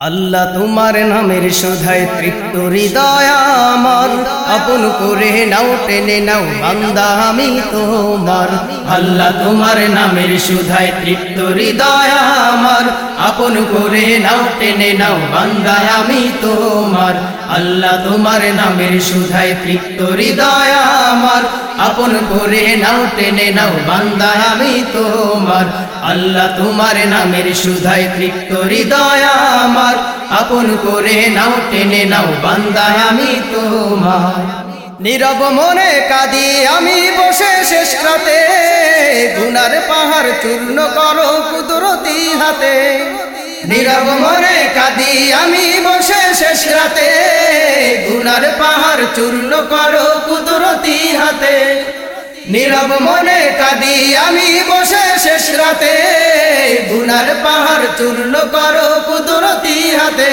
আল্লাহ তোমার নামের শোধায় তৃপ্ত হৃদয় আমার। আপন করে নাও, টেনে নাও, বান্দা, আমি তোমার। আল্লাহ তোমার নামের শোধায় তৃপ্ত হৃদয় আমার। আপন করে নাও, টেনে নাও, বান্দা, আমি তোমার। আল্লাহ তোমার নামের শোধায় তৃপ্ত হৃদয় আমার। আপন করে নাও, টেনে নাও, বান্দা, আমি তোমার। আল্লাহ তোমার নামের সুধায় তৃপ্ত হৃদয় আমার। আপন করে নাও, টেনে নাও, বান্দা, আমি তোমার। নীরব মনে কাঁদি, আমি বসে শেষ রাতে। গুনার পাহাড় চূর্ণ করো কুদরতি হাতে। নীরব মনে কাঁদি আমি বসে শেষ রাতে। গুনার পাহাড় চূর্ণ করো কুদরতি হাতে। নীরব মনে কাঁদি আমি বসে শেষ রাতে। গুনার পাহাড় চূর্ণ করো কুদরতি হাতে।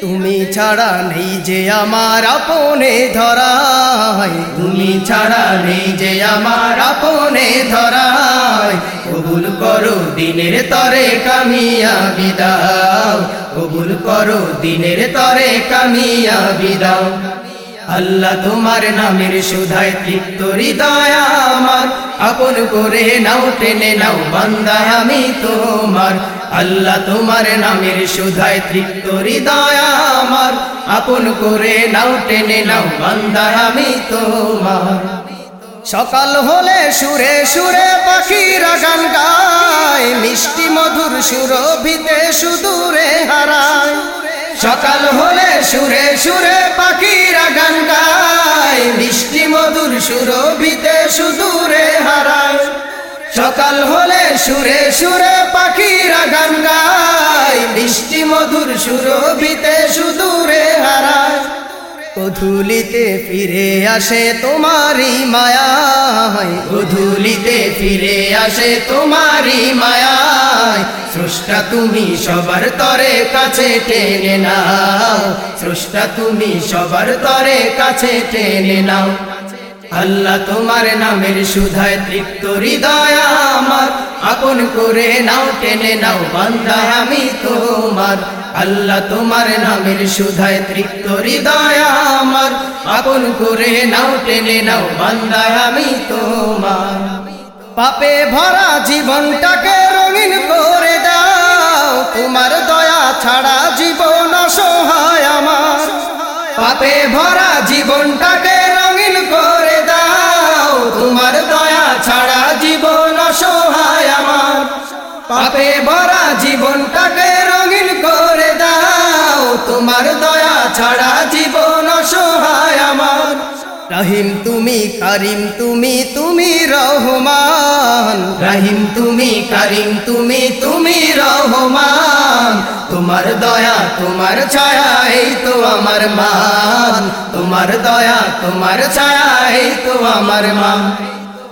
তুমি ছাড়া নেই যে আমার আপনে ধরাই তুমি ছাড়া নেই যে আমার আপনে ধরাই কবুল করো দিনের তরে কামিয়া বিদাও। কবুল করো দিনের তরে কামিয়া বিদাও। আল্লাহ তোমার নামের সুধায় তৃপ্ত হৃদয় আমার। আপন করে নাও, টেনে নাও, বান্দা আমি তোমার। আল্লাহ তোমার নামের সুধায় তৃপ্ত হৃদয় আমার। আপন করে নাও, টেনে নাও, বান্দা, আমি তোমার। সকাল হলে সুরে সুরে পাখিরা গান গায়, মিষ্টি মধুর সুরভিতে সুদূরে হারায়। সকাল হলে সুরে সুরে পাখিরা গান গায়, মিষ্টি মধুর সুরভিতে সুদূরে হারায়। সকাল হলে সুরে সুরে পাখিরা গান গায়। মিষ্টি মধুর সুরভিতে সুদূরে হারায়। গধুলিতে ফিরে আসে তোমারি মায়ায় গধুলিতে ফিরে আসে তোমারি মায়ায় স্রষ্টা তুমি সবার তরে কাছে টেনে নাও। স্রষ্টা তুমি সবার তরে কাছে টেনে নাও। আল্লাহ তোমার নামের সুধায় তৃপ্ত হৃদয় আমার। আপন করে নাও, টেনে নাও, বান্দা আমি তোমার। আল্লাহ তোমার নামের সুধায় তৃপ্ত হৃদয় আমার। আপন করে নাও, টেনে নাও, বান্দা আমি তোমার। পাপে ভরা জীবনটাকে রঙিন করে দাও। তোমার দয়া ছাড়া জীবন অসহায় আমার। পাপে ভরা জীবনটাকে পাপে ভরা জীবনটাকে রঙিন করে দাও। তোমার দয়া ছাড়া জীবন অসহায় আমার। রহিম তুমি করিম, তুমি তুমি রহমান। রহিম তুমি করিম, তুমি তুমি রহমান। তোমার দয়া, তোমার ছায়া, এই তো আমার মান। তোমার দয়া, তোমার ছায়া, এই তো আমার মান।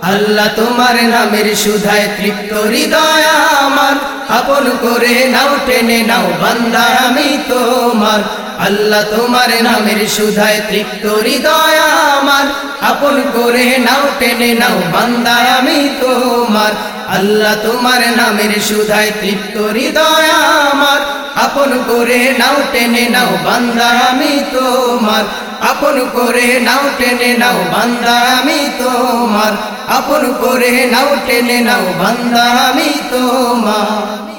আল্লাহ তোমার নামের সুধায় তৃপ্ত হৃদয় আমার। আপন করে নাও, টেনে নাও বান্দা আমি তোমার। আল্লাহ তোমার নামের সুধায় তৃপ্ত হৃদয় আমার। আপন করে নাও, টেনে নাও বান্দা আমি তোমার। আল্লাহ তোমার নামের সুধায় তৃপ্ত হৃদয় আমার। আপন করে নাও, টেনে নাও বান্দা আমি তোমার। আপন করে নাও, টেনে নাও বান্দা আমি তোমার। আপন করে নাও টেনে নাও বান্দা আমি তোমার।